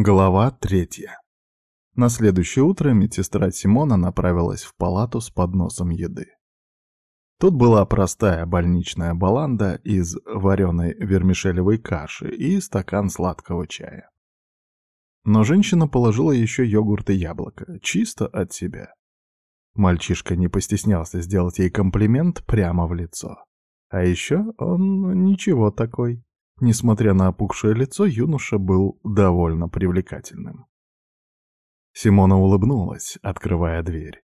Глава третья. На следующее утро медсестра Симона направилась в палату с подносом еды. Тут была простая больничная баланда из вареной вермишелевой каши и стакан сладкого чая. Но женщина положила еще йогурт и яблоко, чисто от себя. Мальчишка не постеснялся сделать ей комплимент прямо в лицо. А еще он ничего такой. Несмотря на опухшее лицо, юноша был довольно привлекательным. Симона улыбнулась, открывая дверь.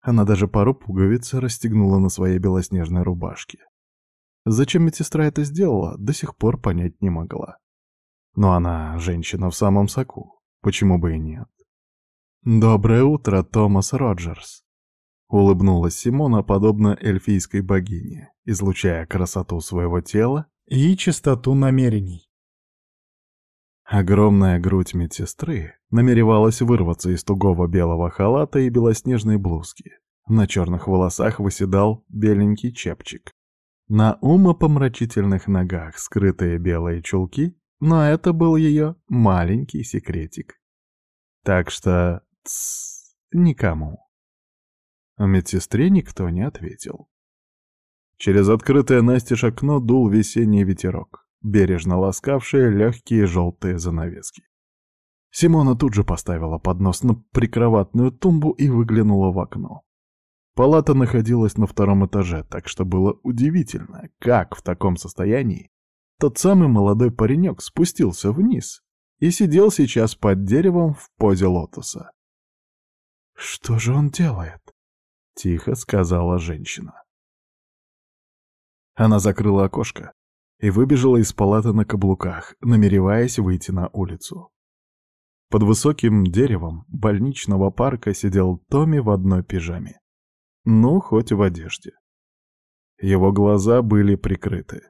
Она даже пару пуговиц расстегнула на своей белоснежной рубашке. Зачем медсестра это сделала, до сих пор понять не могла. Но она женщина в самом соку, почему бы и нет. «Доброе утро, Томас Роджерс», — улыбнулась Симона, подобно эльфийской богине, излучая красоту своего тела и чистоту намерений. Огромная грудь медсестры намеревалась вырваться из тугого белого халата и белоснежной блузки. На черных волосах выседал беленький чепчик. На умопомрачительных ногах скрытые белые чулки, но это был ее маленький секретик. Так что... Тссс, никому. Медсестре никто не ответил. Через открытое настежь окно дул весенний ветерок, бережно ласкавшие легкие желтые занавески. Симона тут же поставила поднос на прикроватную тумбу и выглянула в окно. Палата находилась на втором этаже, так что было удивительно, как в таком состоянии тот самый молодой паренек спустился вниз и сидел сейчас под деревом в позе лотоса. «Что же он делает?» — тихо сказала женщина. Она закрыла окошко и выбежала из палаты на каблуках, намереваясь выйти на улицу. Под высоким деревом больничного парка сидел Томми в одной пижаме. Ну, хоть в одежде. Его глаза были прикрыты.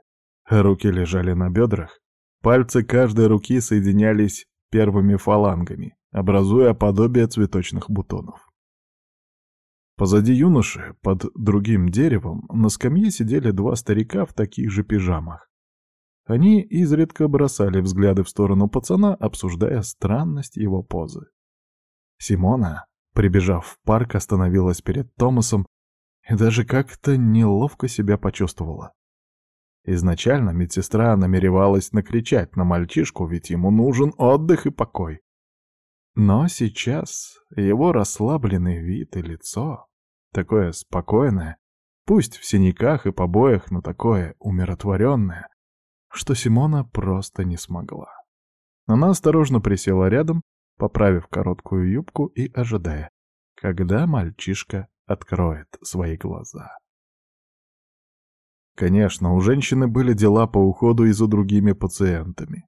Руки лежали на бедрах, пальцы каждой руки соединялись первыми фалангами, образуя подобие цветочных бутонов. Позади юноши, под другим деревом, на скамье сидели два старика в таких же пижамах. Они изредка бросали взгляды в сторону пацана, обсуждая странность его позы. Симона, прибежав в парк, остановилась перед Томасом и даже как-то неловко себя почувствовала. Изначально медсестра намеревалась накричать на мальчишку, ведь ему нужен отдых и покой. Но сейчас его расслабленный вид и лицо, такое спокойное, пусть в синяках и побоях, но такое умиротворенное, что Симона просто не смогла. Она осторожно присела рядом, поправив короткую юбку и ожидая, когда мальчишка откроет свои глаза. Конечно, у женщины были дела по уходу и за другими пациентами.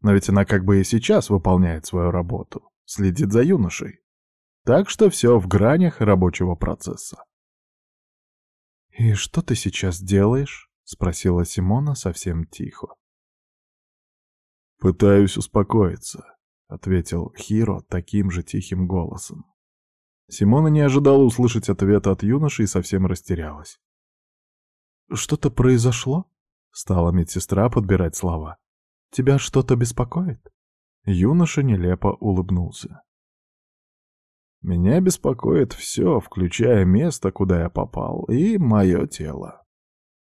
Но ведь она как бы и сейчас выполняет свою работу, следит за юношей. Так что все в гранях рабочего процесса. «И что ты сейчас делаешь?» — спросила Симона совсем тихо. «Пытаюсь успокоиться», — ответил Хиро таким же тихим голосом. Симона не ожидала услышать ответ от юноши и совсем растерялась. «Что-то произошло?» — стала медсестра подбирать слова. «Тебя что-то беспокоит?» Юноша нелепо улыбнулся. «Меня беспокоит все, включая место, куда я попал, и мое тело».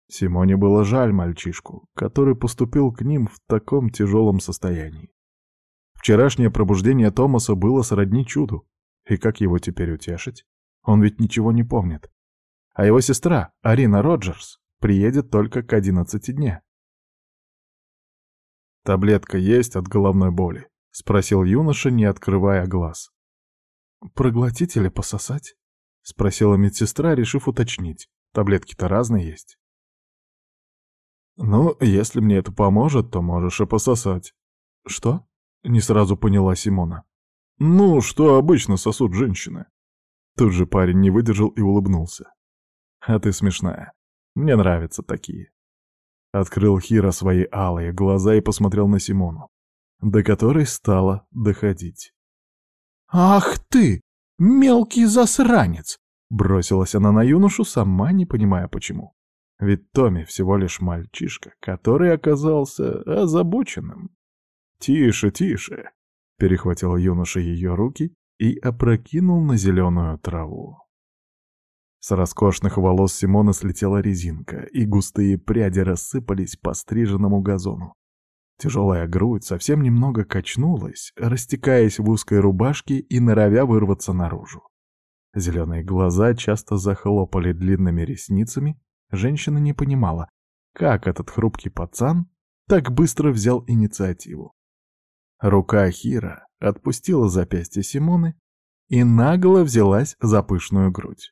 Симоне было жаль мальчишку, который поступил к ним в таком тяжелом состоянии. Вчерашнее пробуждение Томаса было сродни чуду. И как его теперь утешить? Он ведь ничего не помнит. А его сестра, Арина Роджерс, приедет только к одиннадцати дня. «Таблетка есть от головной боли?» — спросил юноша, не открывая глаз. «Проглотить или пососать?» — спросила медсестра, решив уточнить. «Таблетки-то разные есть». «Ну, если мне это поможет, то можешь и пососать». «Что?» — не сразу поняла Симона. «Ну, что обычно сосут женщины». Тут же парень не выдержал и улыбнулся. «А ты смешная. Мне нравятся такие». Открыл Хира свои алые глаза и посмотрел на Симону, до которой стало доходить. «Ах ты, мелкий засранец!» Бросилась она на юношу, сама не понимая почему. Ведь Томми всего лишь мальчишка, который оказался озабоченным. «Тише, тише!» Перехватил юноша ее руки и опрокинул на зеленую траву. С роскошных волос Симона слетела резинка, и густые пряди рассыпались по стриженному газону. Тяжелая грудь совсем немного качнулась, растекаясь в узкой рубашке и норовя вырваться наружу. Зеленые глаза часто захлопали длинными ресницами. Женщина не понимала, как этот хрупкий пацан так быстро взял инициативу. Рука Хира отпустила запястье Симоны и нагло взялась за пышную грудь.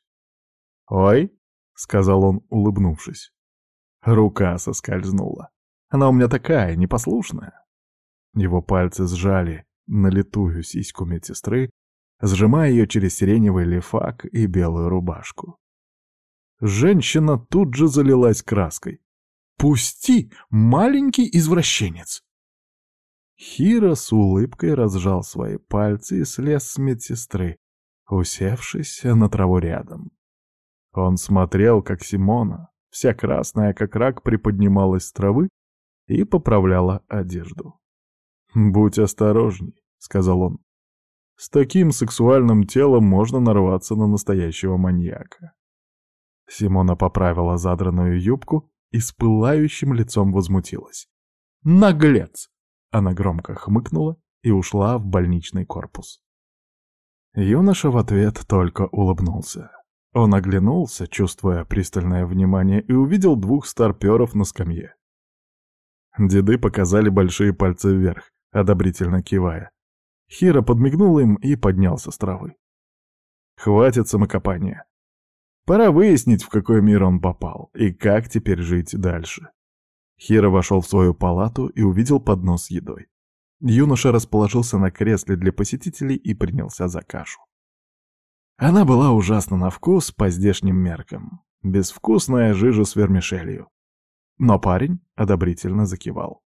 «Ой», — сказал он, улыбнувшись. Рука соскользнула. Она у меня такая, непослушная. Его пальцы сжали налитую сиську медсестры, сжимая ее через сиреневый лифак и белую рубашку. Женщина тут же залилась краской. «Пусти, маленький извращенец!» Хиро с улыбкой разжал свои пальцы и слез с медсестры, усевшись на траву рядом. Он смотрел, как Симона, вся красная как рак, приподнималась с травы и поправляла одежду. «Будь осторожней», — сказал он. «С таким сексуальным телом можно нарваться на настоящего маньяка». Симона поправила задранную юбку и с пылающим лицом возмутилась. «Наглец!» Она громко хмыкнула и ушла в больничный корпус. Юноша в ответ только улыбнулся. Он оглянулся, чувствуя пристальное внимание, и увидел двух старперов на скамье. Деды показали большие пальцы вверх, одобрительно кивая. Хира подмигнул им и поднялся с травы. Хватит самокопания. Пора выяснить, в какой мир он попал, и как теперь жить дальше. Хира вошел в свою палату и увидел поднос с едой. Юноша расположился на кресле для посетителей и принялся за кашу. Она была ужасна на вкус по здешним меркам. Безвкусная жижа с вермишелью. Но парень одобрительно закивал.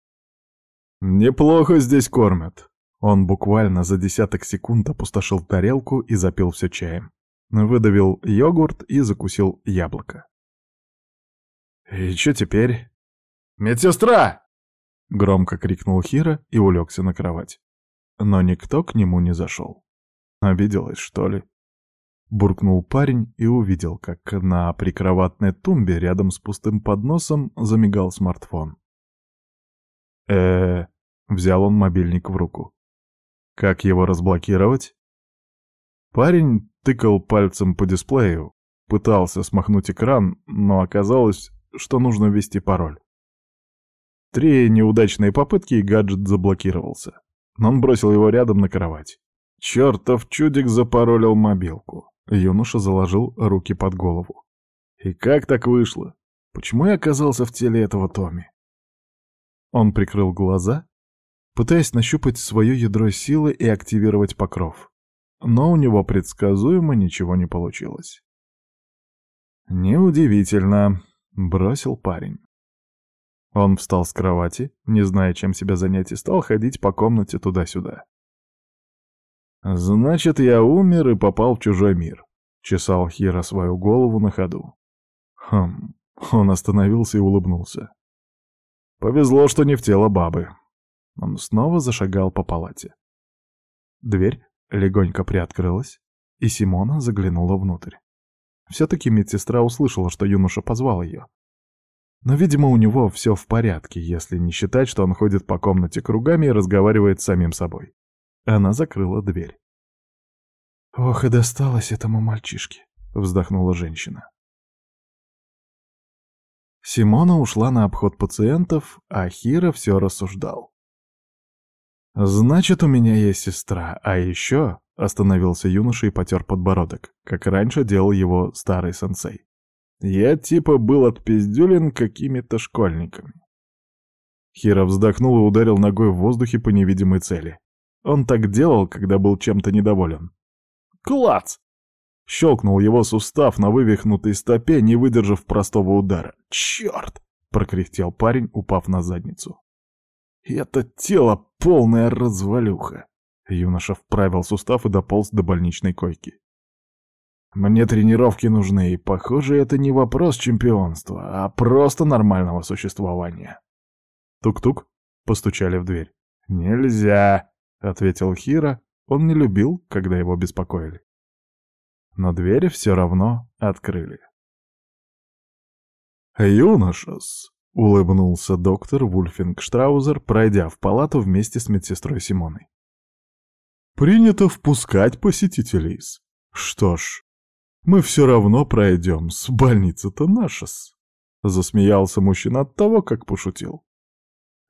«Неплохо здесь кормят». Он буквально за десяток секунд опустошил тарелку и запил все чаем. Выдавил йогурт и закусил яблоко. «И что теперь?» «Медсестра!» — громко крикнул Хира и улегся на кровать. Но никто к нему не зашел. Обиделась, что ли? Буркнул парень и увидел, как на прикроватной тумбе рядом с пустым подносом замигал смартфон. э взял он мобильник в руку. Как его разблокировать? Парень тыкал пальцем по дисплею, пытался смахнуть экран, но оказалось, что нужно ввести пароль. Три неудачные попытки, и гаджет заблокировался. Он бросил его рядом на кровать. Чертов чудик запаролил мобилку. Юноша заложил руки под голову. И как так вышло? Почему я оказался в теле этого Томми? Он прикрыл глаза, пытаясь нащупать свое ядро силы и активировать покров. Но у него предсказуемо ничего не получилось. «Неудивительно», — бросил парень. Он встал с кровати, не зная, чем себя занять, и стал ходить по комнате туда-сюда. «Значит, я умер и попал в чужой мир», — чесал Хира свою голову на ходу. Хм, он остановился и улыбнулся. «Повезло, что не в тело бабы». Он снова зашагал по палате. Дверь легонько приоткрылась, и Симона заглянула внутрь. Все-таки медсестра услышала, что юноша позвал ее. Но, видимо, у него все в порядке, если не считать, что он ходит по комнате кругами и разговаривает с самим собой. Она закрыла дверь. «Ох, и досталось этому мальчишке», — вздохнула женщина. Симона ушла на обход пациентов, а Хира все рассуждал. «Значит, у меня есть сестра, а еще...» — остановился юноша и потер подбородок, как раньше делал его старый сенсей. «Я типа был отпиздюлен какими-то школьниками». Хира вздохнул и ударил ногой в воздухе по невидимой цели. Он так делал, когда был чем-то недоволен. Клац! Щелкнул его сустав на вывихнутой стопе, не выдержав простого удара. «Черт!» — прокряхтел парень, упав на задницу. «Это тело полная развалюха!» Юноша вправил сустав и дополз до больничной койки. «Мне тренировки нужны, и, похоже, это не вопрос чемпионства, а просто нормального существования». Тук-тук, постучали в дверь. «Нельзя!» — ответил Хира. Он не любил, когда его беспокоили. Но двери все равно открыли. «Юношес!» — улыбнулся доктор Вульфинг Штраузер, пройдя в палату вместе с медсестрой Симоной. «Принято впускать посетителей. Что ж, мы все равно пройдем, с больницы-то наша-с!» Засмеялся мужчина от того, как пошутил.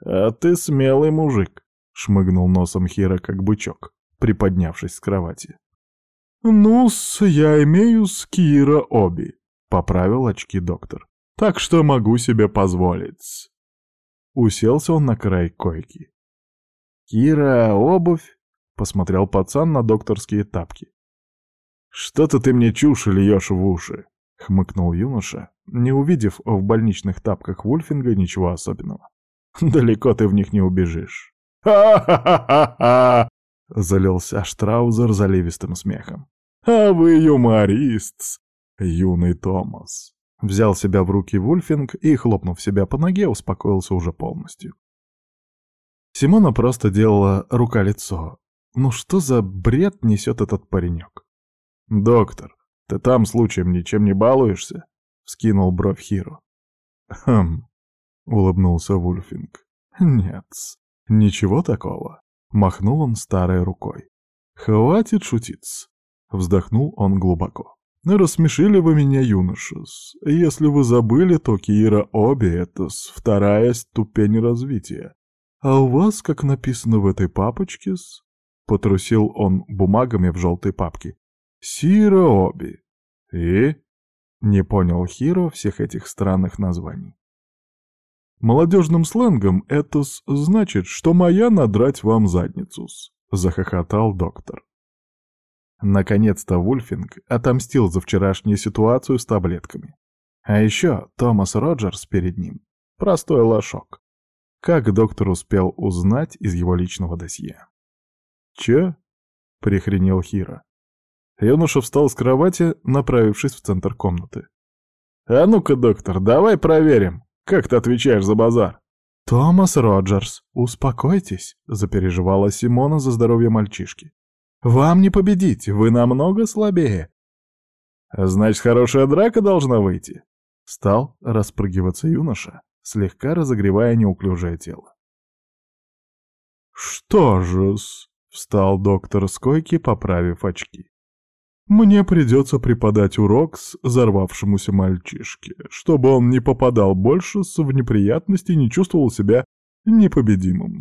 «А ты смелый мужик», — шмыгнул носом Хира, как бычок, приподнявшись с кровати. «Ну-с, я имею с Кира Оби», — поправил очки доктор. «Так что могу себе позволить». Уселся он на край койки. «Кира, обувь?» — посмотрел пацан на докторские тапки. «Что-то ты мне чушь льешь в уши», — хмыкнул юноша, не увидев в больничных тапках Вульфинга ничего особенного. «Далеко ты в них не убежишь». «Ха-ха-ха-ха-ха!» — залился Штраузер заливистым смехом. «А вы юморист, юный Томас!» Взял себя в руки Вульфинг и, хлопнув себя по ноге, успокоился уже полностью. Симона просто делала рука-лицо. Ну что за бред несет этот паренек? «Доктор, ты там случаем ничем не балуешься?» — вскинул бровь Хиро. «Хм...» — улыбнулся Вульфинг. «Нет, ничего такого». Махнул он старой рукой. «Хватит шутить!» Вздохнул он глубоко. «Рассмешили вы меня, юношес. Если вы забыли, то Кира Оби — это вторая ступень развития. А у вас, как написано в этой папочке, с... Потрусил он бумагами в желтой папке. Сира Оби. И? Не понял Хиро всех этих странных названий. Молодежным сленгом это значит, что моя надрать вам задницу захохотал доктор. Наконец-то Вульфинг отомстил за вчерашнюю ситуацию с таблетками. А еще Томас Роджерс перед ним. Простой лошок. Как доктор успел узнать из его личного досье? «Чё?» — прихренел Хира. Юноша встал с кровати, направившись в центр комнаты. «А ну-ка, доктор, давай проверим, как ты отвечаешь за базар?» «Томас Роджерс, успокойтесь», — запереживала Симона за здоровье мальчишки. «Вам не победить, вы намного слабее». «Значит, хорошая драка должна выйти?» Стал распрыгиваться юноша, слегка разогревая неуклюжее тело. «Что же-с?» — встал доктор с койки, поправив очки. Мне придется преподать урок с взорвавшемуся мальчишке, чтобы он не попадал больше в неприятности и не чувствовал себя непобедимым.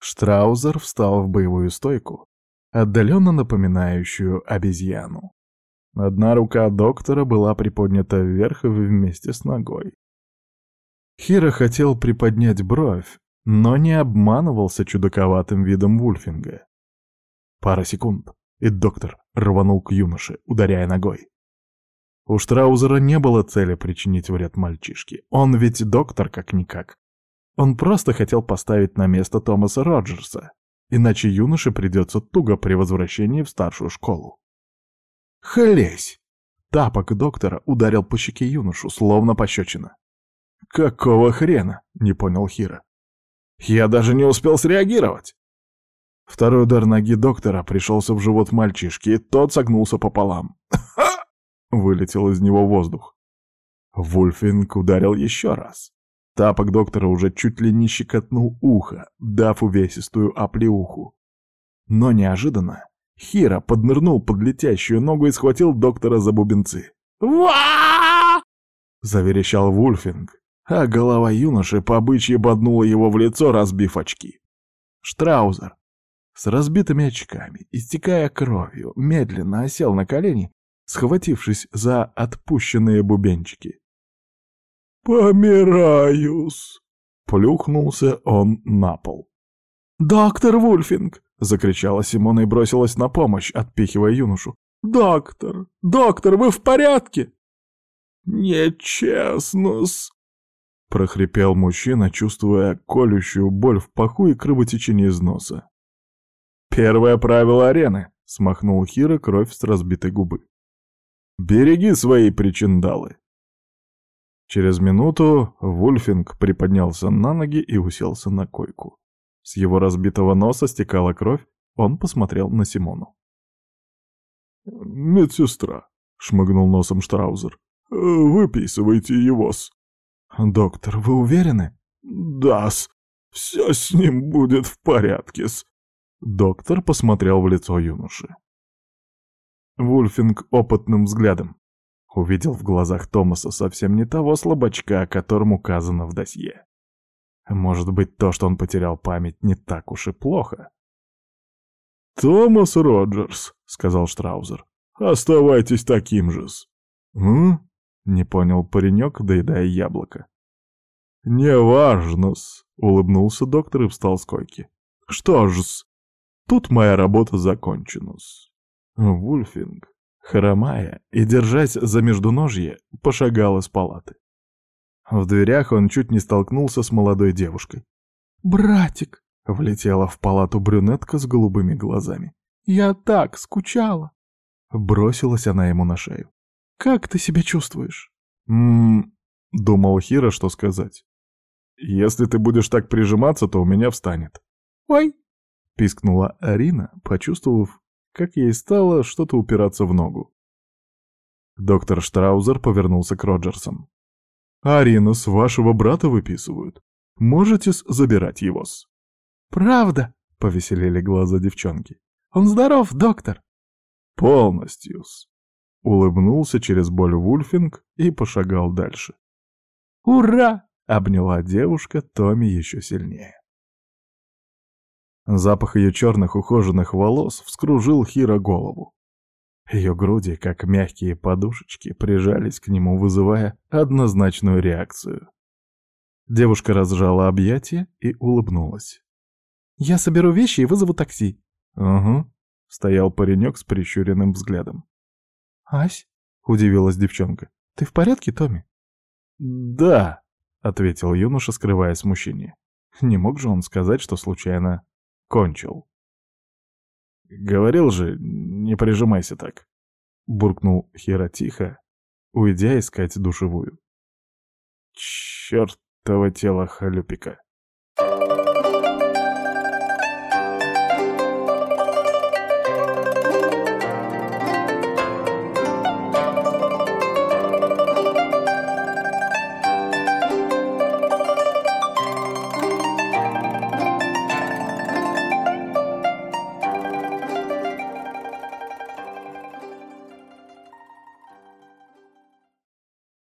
Штраузер встал в боевую стойку, отдаленно напоминающую обезьяну. Одна рука доктора была приподнята вверх вместе с ногой. Хира хотел приподнять бровь, но не обманывался чудаковатым видом Вульфинга. Пара секунд и доктор рванул к юноше, ударяя ногой. У Штраузера не было цели причинить вред мальчишке. Он ведь доктор как-никак. Он просто хотел поставить на место Томаса Роджерса, иначе юноше придется туго при возвращении в старшую школу. «Хлесь!» Тапок доктора ударил по щеке юношу, словно пощечина. «Какого хрена?» — не понял Хира. «Я даже не успел среагировать!» Второй удар ноги доктора пришелся в живот мальчишки, и тот согнулся пополам. «Ха!» — вылетел из него воздух. Вульфинг ударил еще раз. Тапок доктора уже чуть ли не щекотнул ухо, дав увесистую оплеуху. Но неожиданно Хира поднырнул под летящую ногу и схватил доктора за бубенцы. «Ва!» — заверещал Вульфинг, а голова юноши по бычьи боднула его в лицо, разбив очки. Штраузер с разбитыми очками, истекая кровью, медленно осел на колени, схватившись за отпущенные бубенчики. «Помираюсь!» — плюхнулся он на пол. «Доктор Вульфинг!» — закричала Симона и бросилась на помощь, отпихивая юношу. «Доктор! Доктор, вы в порядке?» «Нечестно-с!» — прохрипел мужчина, чувствуя колющую боль в паху и кровотечение из носа. «Первое правило арены», — смахнул Хира кровь с разбитой губы. «Береги свои причиндалы». Через минуту Вульфинг приподнялся на ноги и уселся на койку. С его разбитого носа стекала кровь, он посмотрел на Симону. «Медсестра», — шмыгнул носом Штраузер, — «выписывайте его-с». «Доктор, вы уверены?» «Да-с, все с ним будет в порядке-с». Доктор посмотрел в лицо юноши. Вульфинг опытным взглядом увидел в глазах Томаса совсем не того слабачка, о котором указано в досье. Может быть, то, что он потерял память, не так уж и плохо. «Томас Роджерс», — сказал Штраузер, — «оставайтесь таким же-с». «М?» — не понял паренек, доедая яблоко. «Неважно-с», — улыбнулся доктор и встал с койки. «Что ж-с, тут моя работа закончена-с». Вульфинг, хромая и держась за междуножье, пошагал из палаты. В дверях он чуть не столкнулся с молодой девушкой. «Братик!» — влетела в палату брюнетка с голубыми глазами. «Я так скучала!» Бросилась она ему на шею. «Как ты себя чувствуешь?» «М-м-м...» думал Хира, что сказать. «Если ты будешь так прижиматься, то у меня встанет». «Ой!» — пискнула Арина, почувствовав, как ей стало что-то упираться в ногу. Доктор Штраузер повернулся к Роджерсам. Арина, с вашего брата выписывают. Можете забирать его-с. Правда? Повеселели глаза девчонки. Он здоров, доктор. Полностью-с. Улыбнулся через боль Вульфинг и пошагал дальше. «Ура!» — обняла девушка Томми еще сильнее. Запах ее черных ухоженных волос вскружил Хира голову. Ее груди, как мягкие подушечки, прижались к нему, вызывая однозначную реакцию. Девушка разжала объятия и улыбнулась. «Я соберу вещи и вызову такси». «Угу», — стоял паренек с прищуренным взглядом. «Ась?» — удивилась девчонка. «Ты в порядке, Томми?» «Да», — ответил юноша, скрывая смущение. Не мог же он сказать, что случайно кончил. «Говорил же, не прижимайся так», — буркнул Хира тихо, уйдя искать душевую. «Чёртово тело Халюпика!»